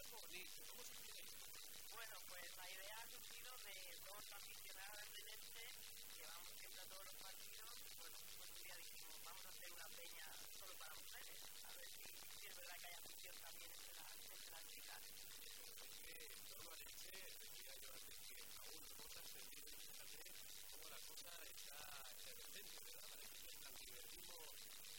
¿Cómo se pide Bueno, pues la idea ha surgido de dos aficionadas de Elche que vamos siempre a todos los partidos. Bueno, pues un día dijimos, vamos a hacer una peña solo para mujeres. A ver si, si es verdad que hay afición también entre las, entre las chicas. que en torno a Elche, decía yo antes que aún no hemos ascendido y fíjate cómo la cosa está efervescente, ¿verdad? El antibertismo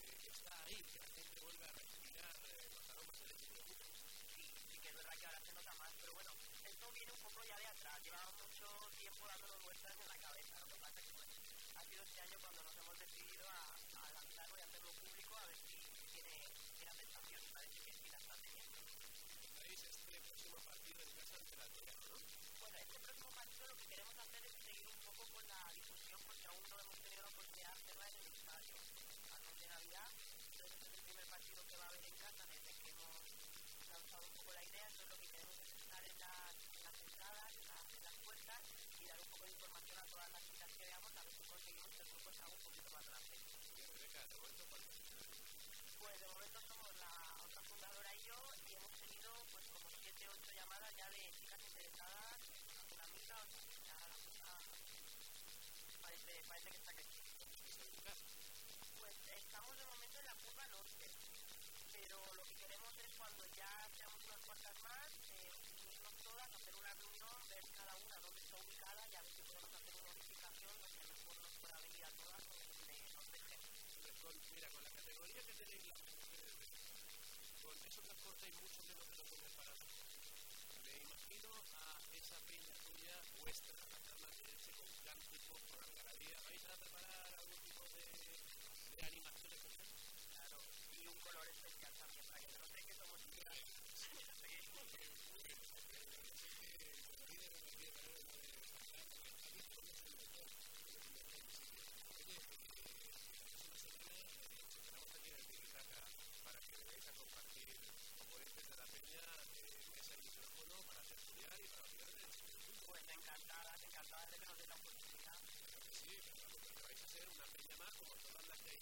eh, que está ahí, que la gente vuelve a respirar eh, los aromas del Elche de Fútbol. Sí, sí que es verdad que ahora se nota más, pero bueno, esto viene un poco Llevamos mucho tiempo dándonos vueltas en la cabeza. Lo que pasa es que ha sido este año cuando nos hemos decidido a, a lanzarlo y hacerlo público a ver si tiene, tiene aceptación. Parece que sí la está teniendo. Veis este próximo partido en casa ante la Tierra, ¿no? Bueno, este próximo partido lo que queremos hacer es seguir un poco con la difusión porque aún no hemos tenido la oportunidad de hacerla en el estadio. Antes de Navidad, entonces este es el primer partido que va a haber en casa desde que hemos lanzado un poco la idea, entonces lo que queremos es estar en las, en las entradas, en las, en las puertas y dar un poco de información a todas las chicas que veamos a ver si conseguimos que el grupo se haga un poquito más grande. Rebeca, de momento, ¿cuántos Pues de momento somos la otra fundadora y yo y hemos tenido pues como siete o ocho llamadas ya de chicas interesadas, una amiga, o sea, ya la cosa parece, parece que está creciendo. Pues estamos de momento en la curva norte, pero lo que queremos es cuando ya seamos unas cuantas más, eh, unirnos todas, hacer una reunión, ver cada una dónde está ubicada y a ver si podemos hacer una a todas donde nos dejen. con, la categoría que tenéis las con eso de preparamos. Me imagino a esa peña tuya vuestra, cántico, con algarabía. ¿Vais a preparar algún tipo de, de y un color que no que.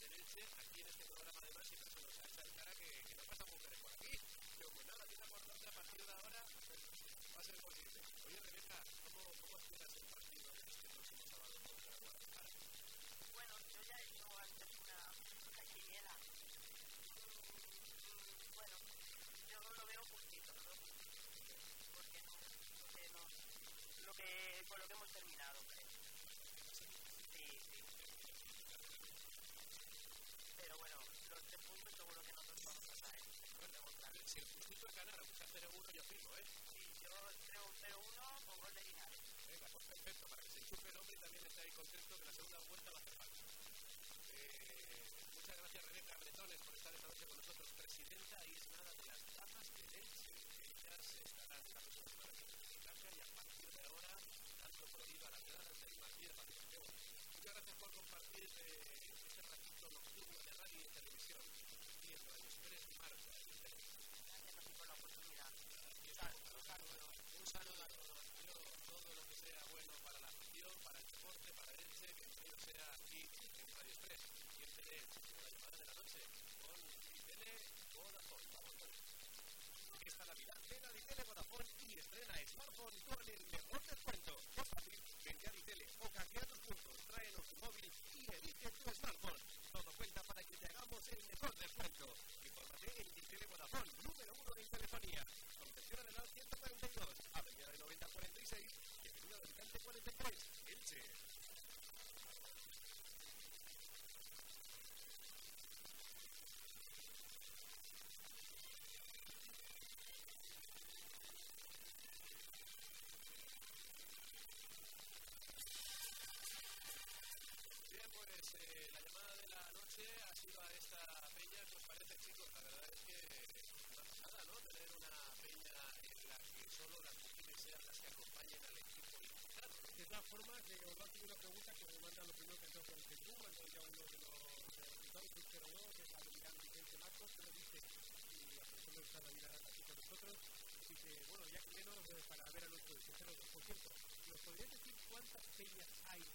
en Elche, aquí en este programa además siempre se nos ha salta en cara que, que no pasa mujeres por aquí. Pero pues nada, aquí empieza por a partir de ahora, pues, va a ser posible. Oye, Rebeca, ¿cómo, cómo esperas el partido de este próximo sábado contra Guadalajara? Bueno, yo ya he hecho antes una, una bueno, yo no lo veo justito, ¿no? Porque no, no, no, lo que, con lo que hemos terminado. todas formas, que os va a hacer una pregunta que me mandan los primeros que tengo en Facebook, mandó ya uno de los resultados, un 02, que es Adrián Vicente Marcos, que nos dice, y a la persona está la vida aquí con nosotros, así que, bueno, ya que menos eh, para ver a nuestro 02. Por cierto, ¿nos podrías decir cuántas peñas hay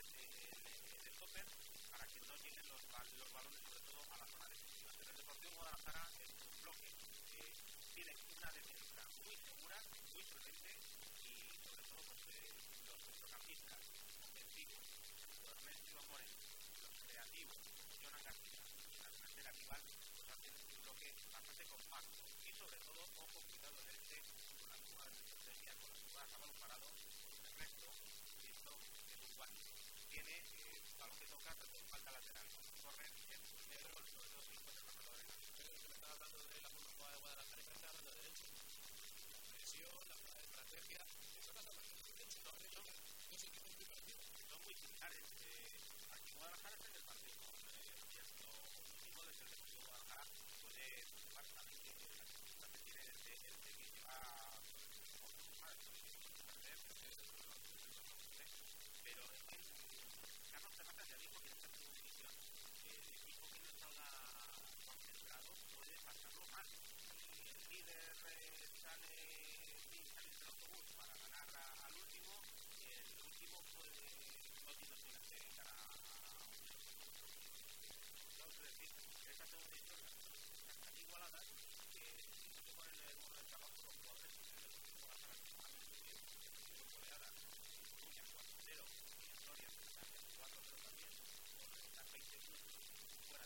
Eh, el, el, el topper para que no lleguen los, los balones, sobre todo a la zona defensiva. Pero el Deportivo Guadalajara es un bloque que tiene una defensa muy segura, muy solvente y sobre todo pues, eh, los centrocampistas ofensivos, Ernesto Moreno, los creativos, Jonan García y la delantera rival, pues hacen un bloque bastante compacto y sobre todo, ojo, cuidado del este con las jugadas de estrategia, con las jugadas a balón parado, el resto, esto es un básico tiene eh, el balón que toca tanto en falta lateral como corre en sus negros, sobre todo si los rematadores. Pero se está hablando de la forma jugada de Guadalajara y está hablando de derecho. La presión, la jugada de estrategia, eso pasa más. De hecho, no, no, no sé qué es muy parecido. Son muy similares. Eh, eh, aquí Guadalajara está en el partido con eh, cierto optimismo desde el Deportivo Guadalajara. Puede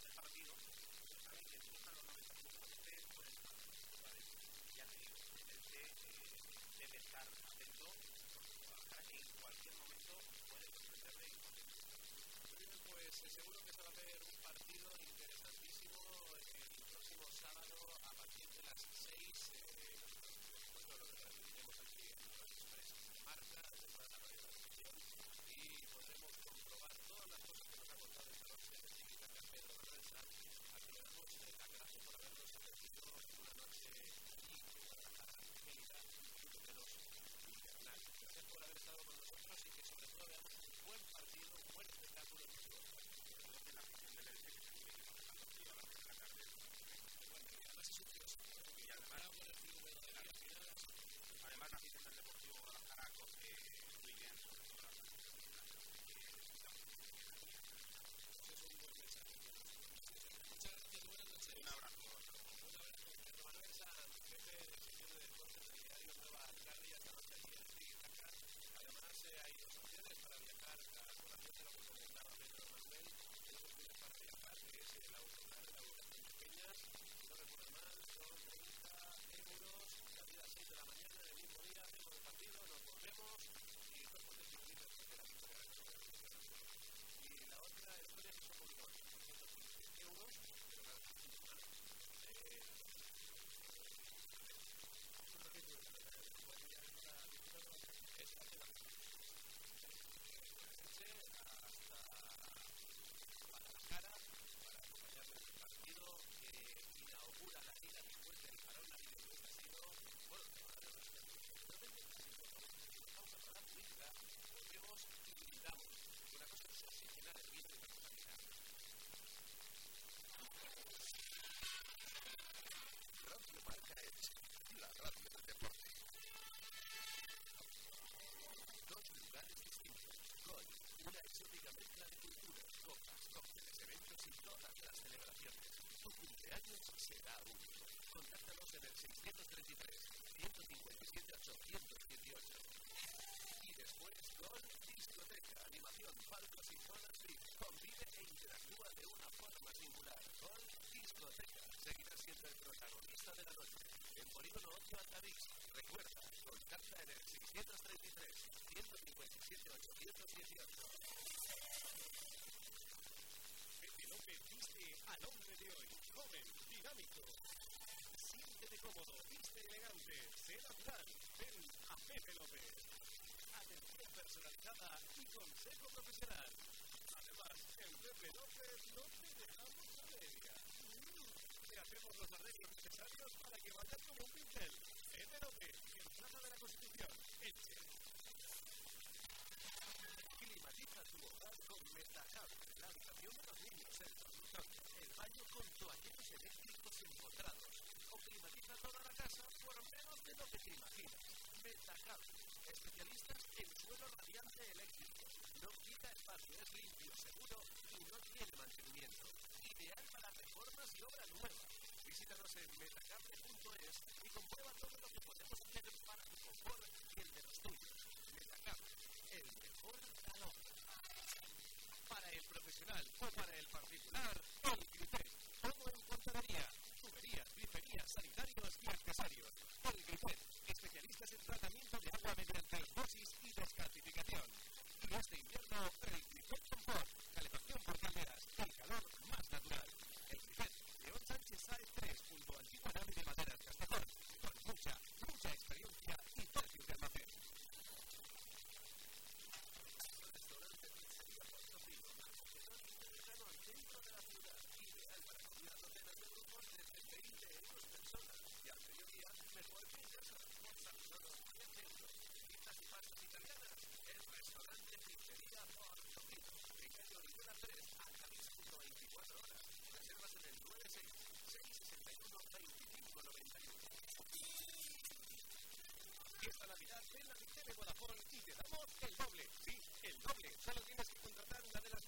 de partido, los 90. Ya en cualquier momento y. Pues eh, seguro que se va a ver un partido interesante el próximo sábado a partir de... Radio Sociedad Única. Contáctanos en el 633-157-818. Y después con discoteca, animación, palcos y zonas VIP. Convive e interactúa de una forma singular. Con discoteca, seguirá siendo el protagonista de la noche. En Polígono 8 Altavix. Recuerda, contacta en el 633-157-818. Este López viste al hombre de hoy joven, dinámico. Siéntete cómodo, viste elegante, sé natural. Ven a Pepe López. Atención personalizada y consejo profesional. Además, en Pepe López no te dejamos a media. Te hacemos los arreglos necesarios para que vayas como un pincel. Pepe López, en Plaza de la Constitución, Elche. Climatiza tu hogar con Metacable, la habitación de los niños, el baño con toalleros eléctricos empotrados. O climatiza toda la casa por menos de lo que te imaginas. Metacable, especialistas en suelo radiante eléctrico. No quita espacio, es limpio, seguro y no tiene mantenimiento. Ideal para reformas y obra nueva. Visítanos en metacable.es y comprueba todo lo que podemos hacer para tu confort y el de los tuyos. Metacable, el mejor calor. Profesional o para el particular, el Gripet. Todo en fontanería, tuberías, griferías, sanitarios y accesorios. El Gripet, especialistas en tratamiento de agua mediante osmosis y descalcificación. El doble. Sí, el doble. Solo tienes que contratar una de las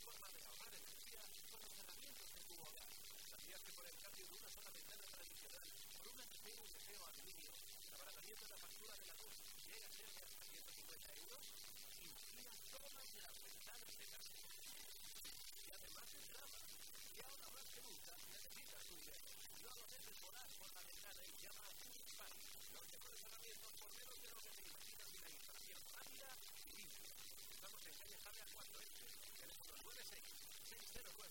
forma de ahorrar energía con los herramientas de tu hogar. ¿Sabías que por el cambio de una sola ventana tradicional por aluminio, el abaratamiento de la factura de la luz llega a ser de hasta 150 euros? Incluya todas las ventanas de casa. Y además es grava. Y ahora más que nunca necesitas dinero. No lo dejes volar por la ventana y En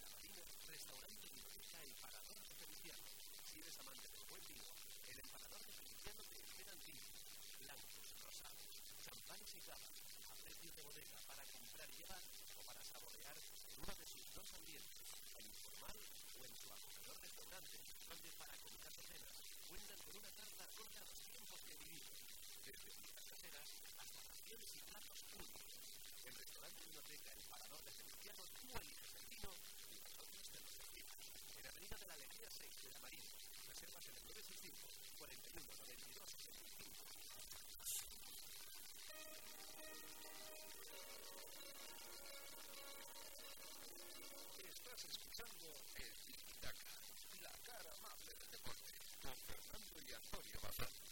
la Marina, restaurante biblioteca El Parador de Feliciano. Si eres amante del buen vino, el Emperador de Feliciano te esperan tintos, blancos, rosados, champanes y cava, a precio de bodega para comprar y llevar o para saborear en uno de sus dos ambientes, el informal o en su acogedor restaurante, donde para comidas o cenas cuentan con una carta acorde hasta raciones y platos únicos. El restaurante biblioteca El Parador de Feliciano tú eliges el vino y nosotros te lo servimos. En Avenida de la Alegría 6 de la Marina. Reservas en el 965 41 92 75. Estás escuchando el Tiki-Taka, la cara amable del deporte, con Fernando y Antonio Bazán.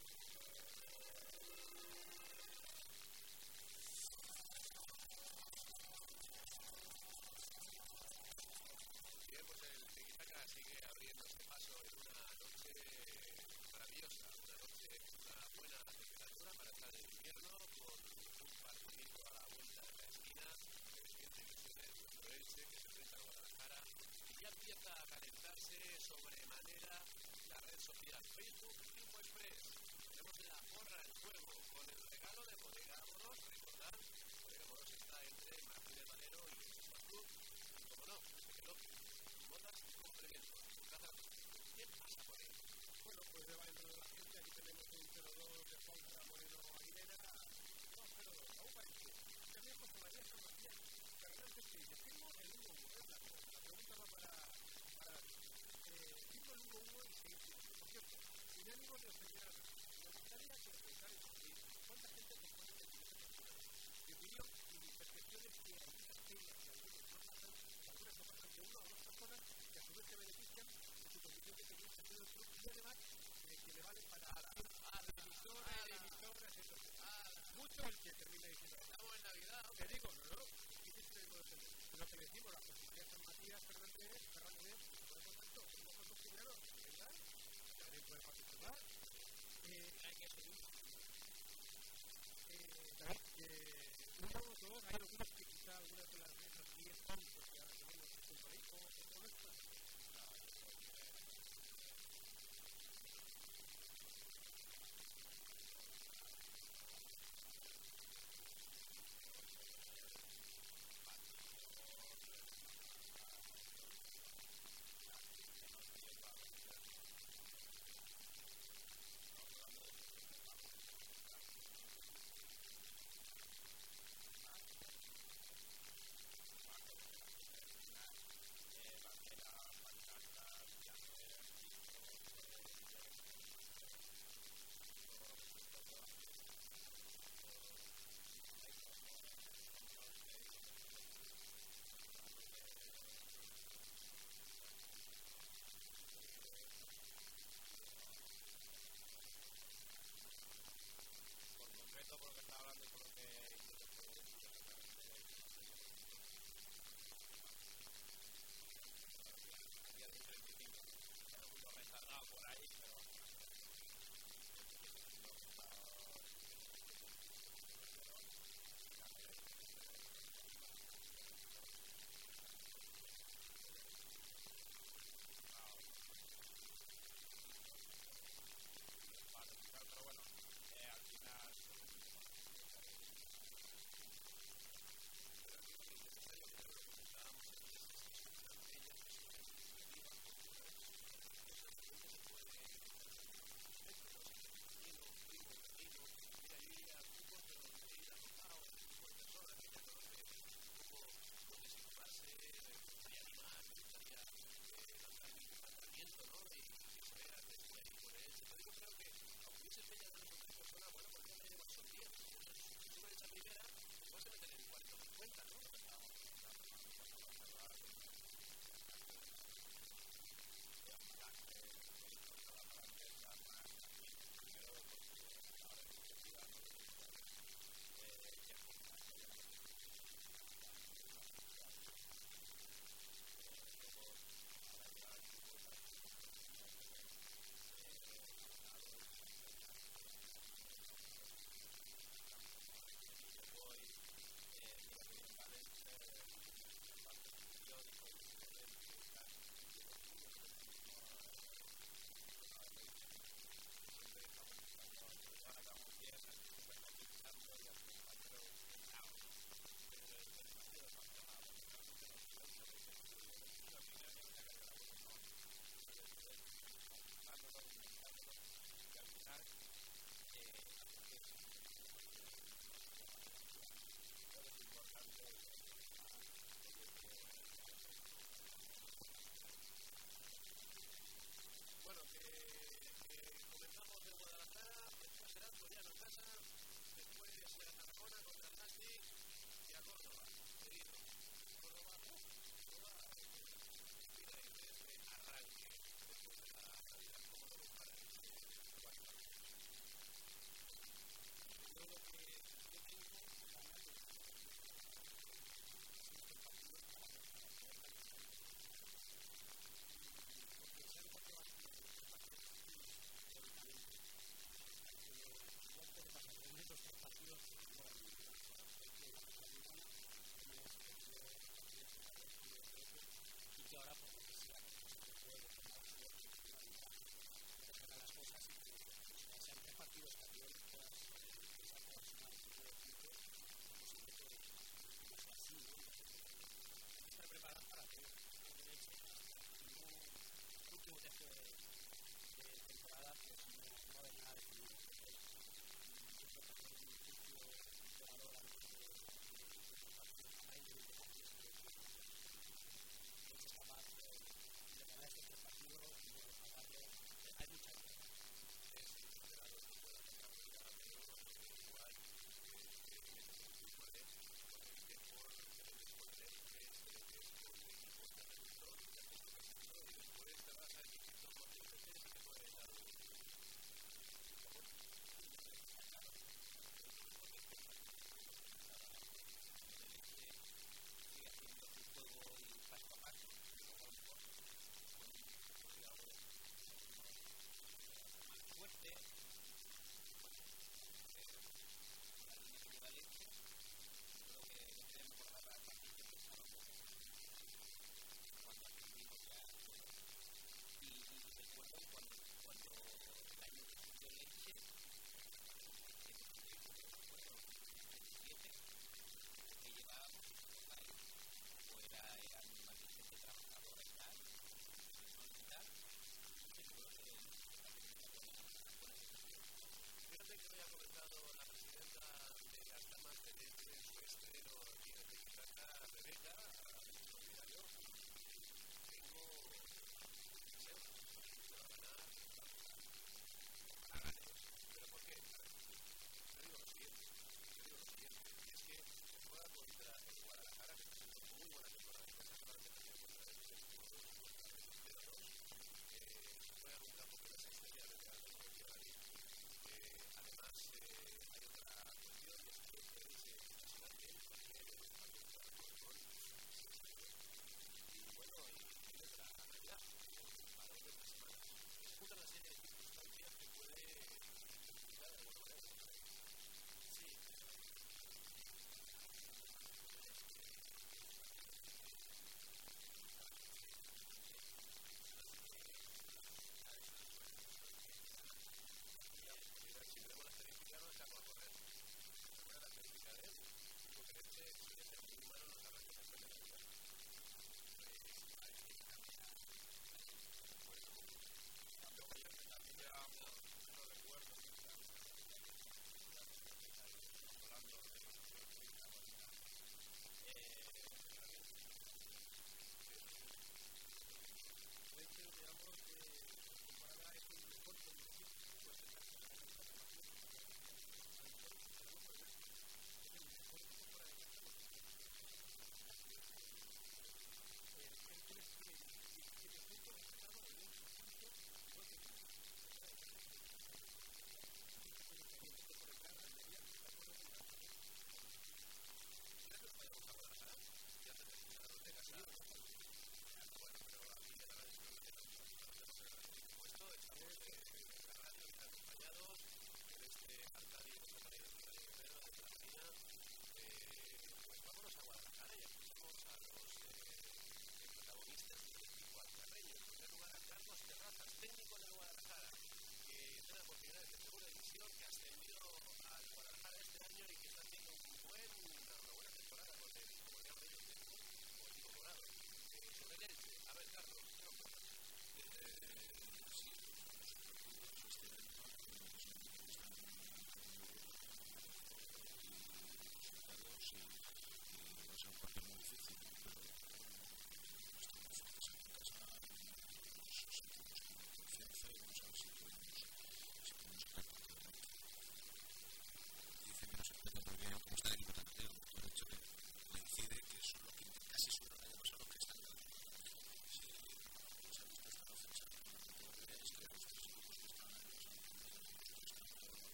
Ya empieza a calentarse sobremanera la red social Facebook Info Express. Tenemos la porra en juego con el regalo de Bodega Moros, recordad, Bodega Moros está entre Martínez Valero y el Club, y como no, López, botas y complementos. ¿Qué pasa por ahí? Bueno, pues va dentro de la gente. Aquí tenemos un 0-2 de Juanra Moreno Aguilera. 2-0-2, Raúl Valencia. También José María Martín. Fernández dice, firmo el 1-1. Es la, la va para, para eh, firmo el 1-1 y firme. Por cierto, sin ánimos de a nadie. Me gustaría que os pensáis en cuánta gente se pone en el nacional. Mi opinión y mis percepciones que algunas penas y algunos no pasan, algunas no pasan de una o dos personas que a su vez se benefician de su condición de pequeño sentido del club y además eh, que le vale para emisores, emisoras, etc. Mucho el que termina diciendo, Estamos en Navidad, te digo, no, no, Lo que le decimos, la posibilidad de San Matías, Fernández, Fernández, por contacto, somos los primeros, ¿verdad? Nadie puede participar. Eh, hay que seguir. Eh, dos, hay que quizá algunas de las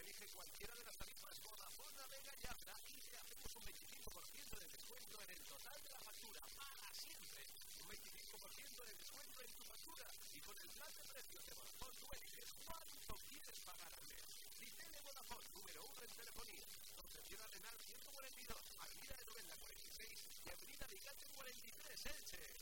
Elige cualquiera de las tarifas Vodafone, Vega y Abra y te hacemos un 25% de descuento en el total de la factura para siempre. Un 25% de descuento en tu factura y con el plan de precios de Vodafone tú eliges cuánto quieres pagar al mes. Vitele Vodafone, número uno en telefonía. Concepción Arenal 142, Avenida de Novena 46 y Avenida Alicante 43, Elche.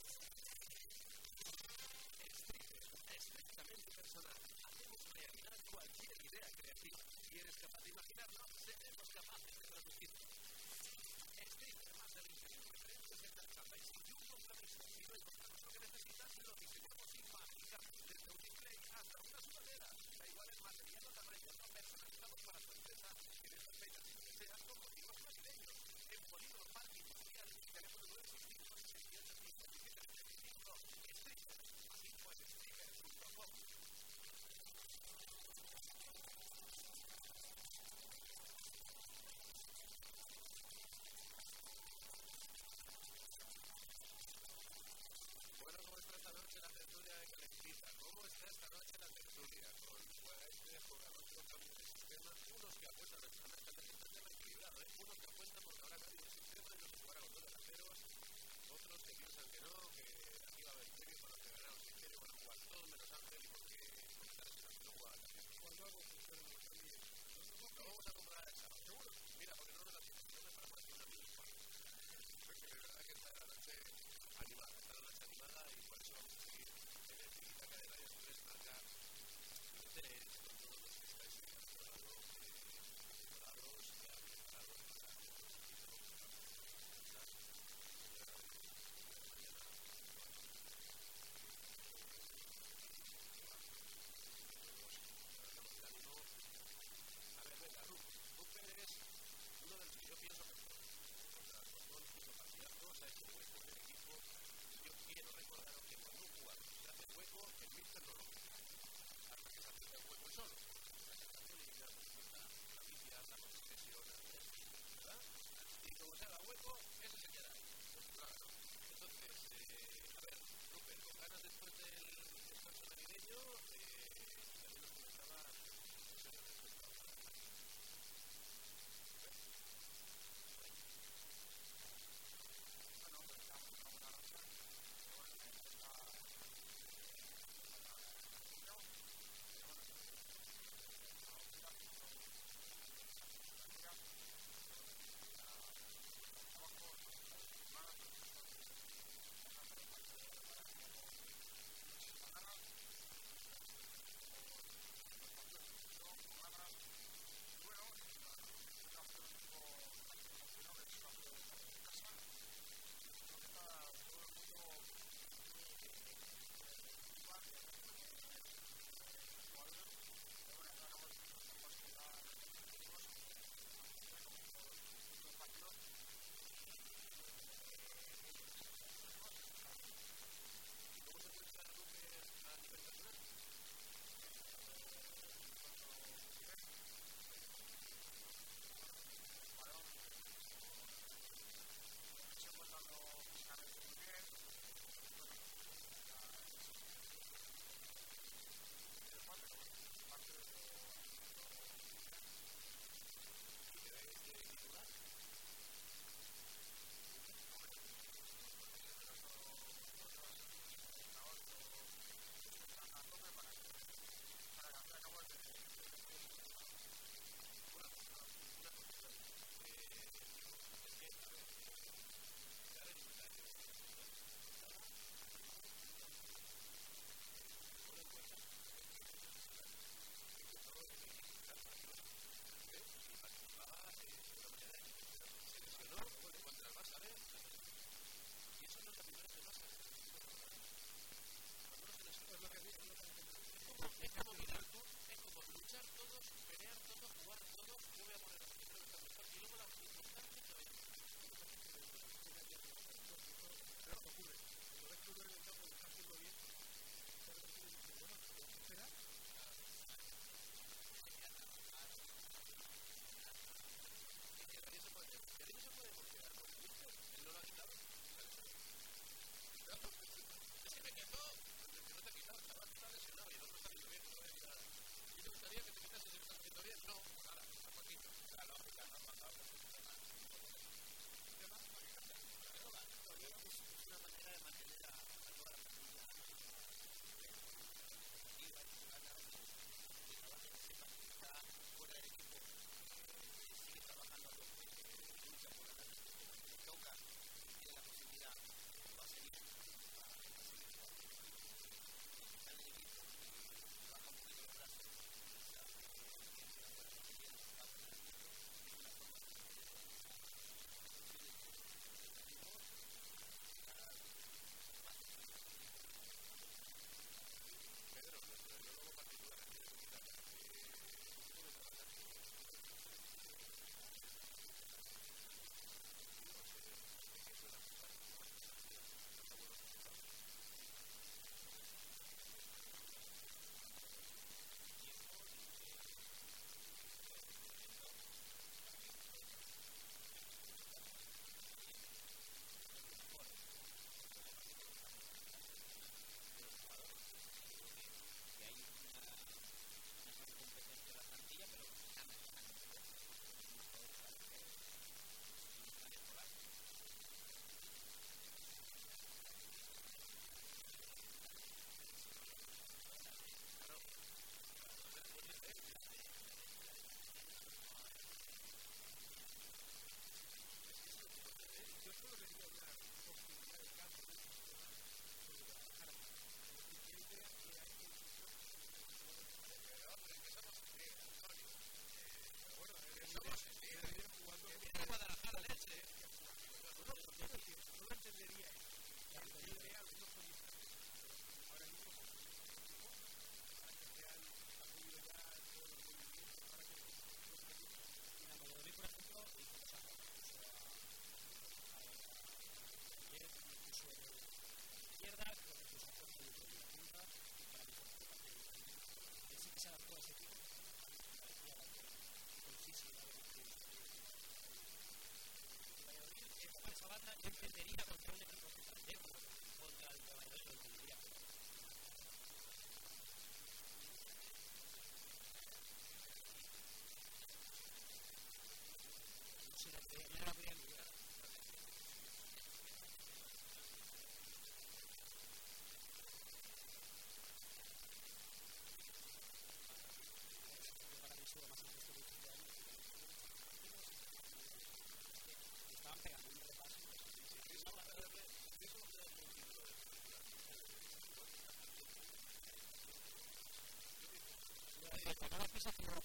Que cuando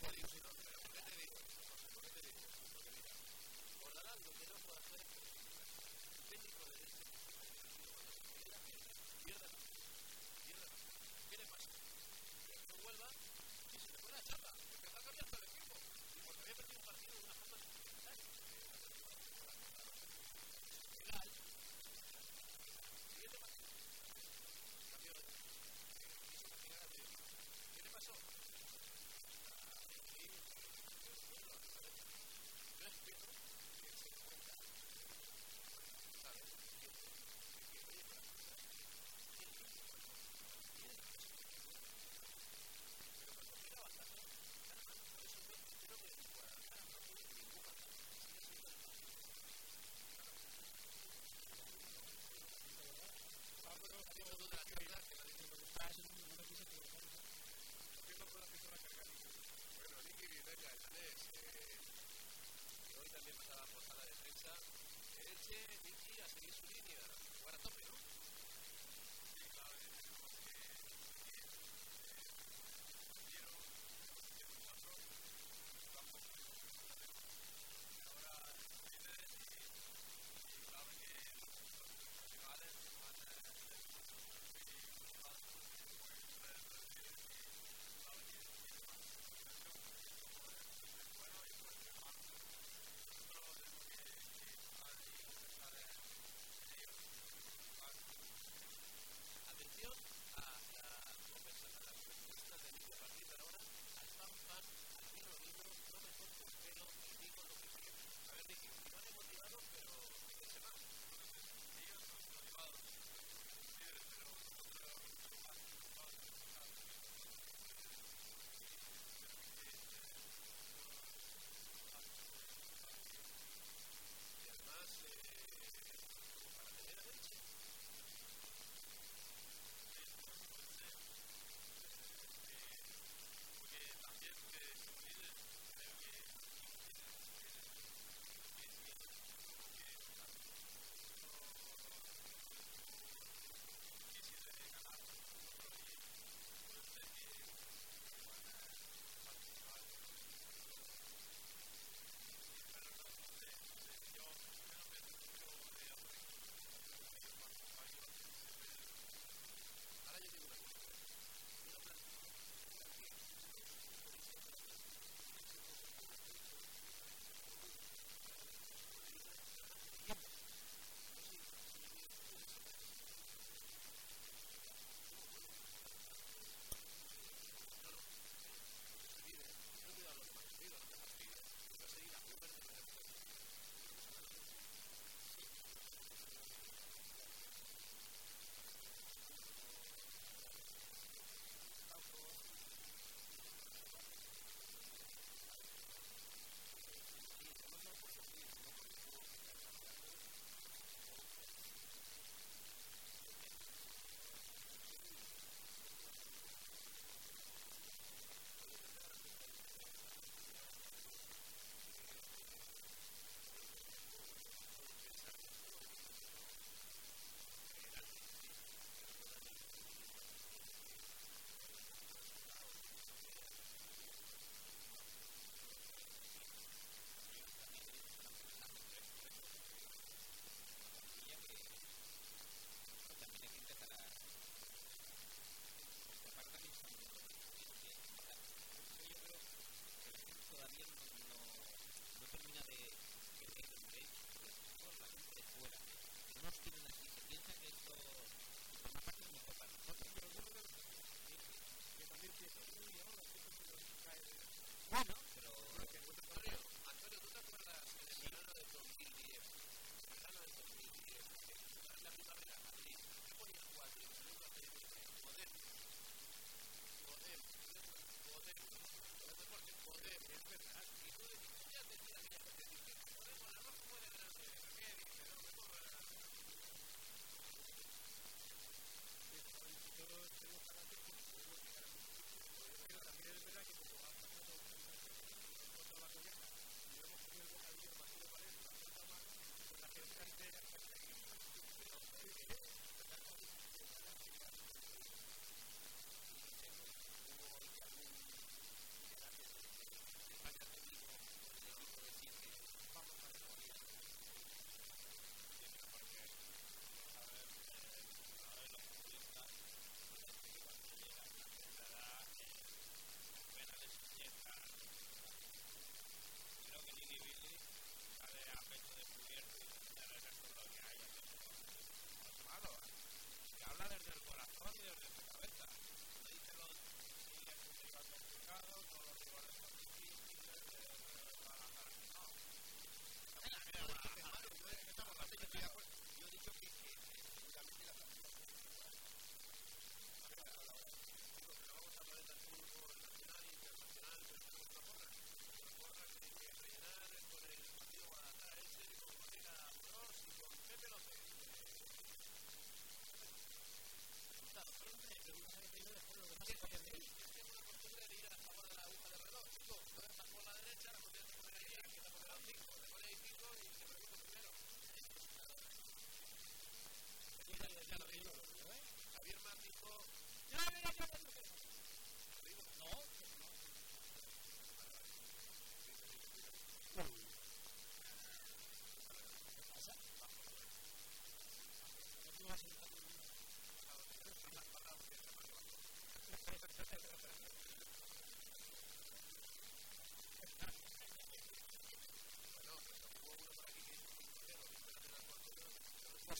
la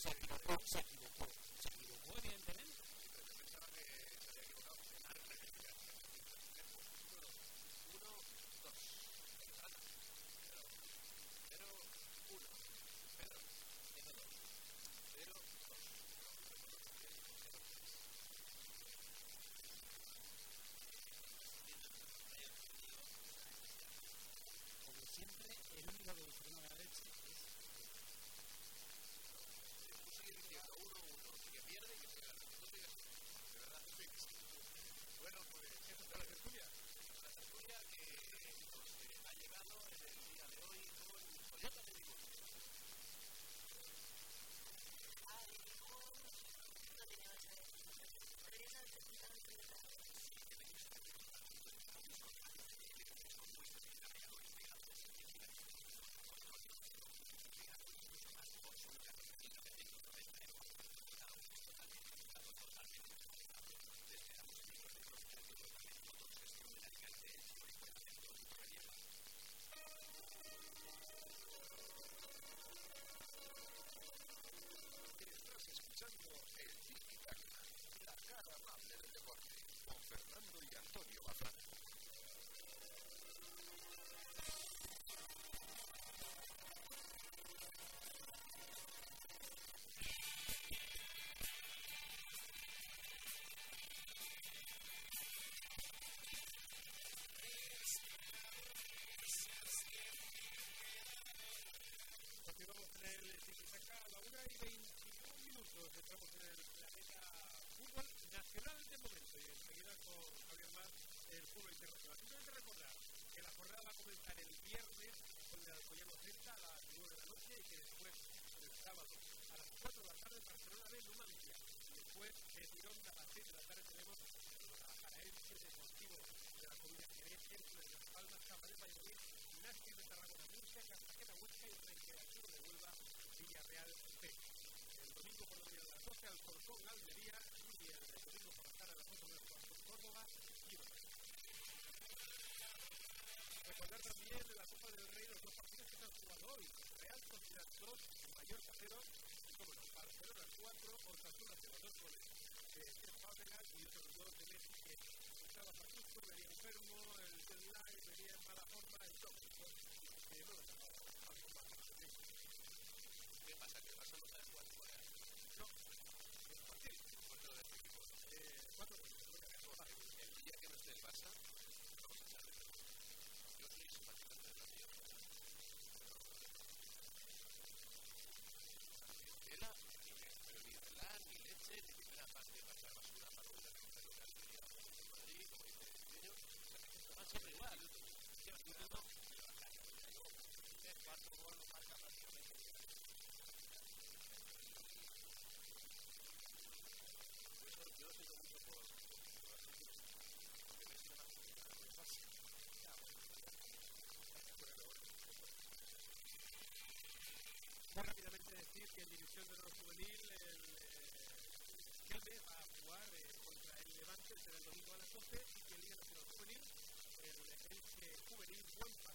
second or half second y 21 minutos. Estamos en el planeta fútbol nacional de momento y enseguida con Javier Mar el fútbol internacional. Simplemente recordar que la jornada va a comenzar el viernes con el Alcoyano Celta a las 9 de la noche y que después el sábado a las 4 de la tarde Barcelona de Numancia. Y después el Girona con Almería, y el la las de la y también de la Copa del Rey los dos partidos que se han jugado hoy. Real Sociedad 2, Mallorca 0, y como no, Barcelona 4, Osasuna 0, 2 goles eh, de Fábregas y otros de que estaba Francisco, venía enfermo, el celular, venía en mala forma, el tóxico, eh, ¿Qué pasa? El What's that? que el director de los juvenil, el eh, Calde, va a jugar eh, contra el Levante, será el domingo a las 12, y que el Liga Nacional Juvenil, el Elche Juvenil, cuenta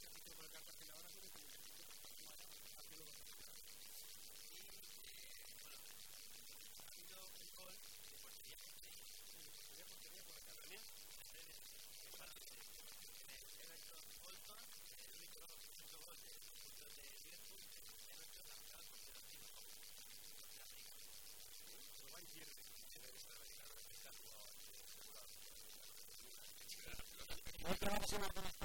ejercicio. Y, bueno, ha habido un gol de portería portería. Portería portería por Cataluña. Para mí, en el Everton Bolton, el único gol de los Everton ha marcado por 0-5 contra va a ir no te vamos a imaginar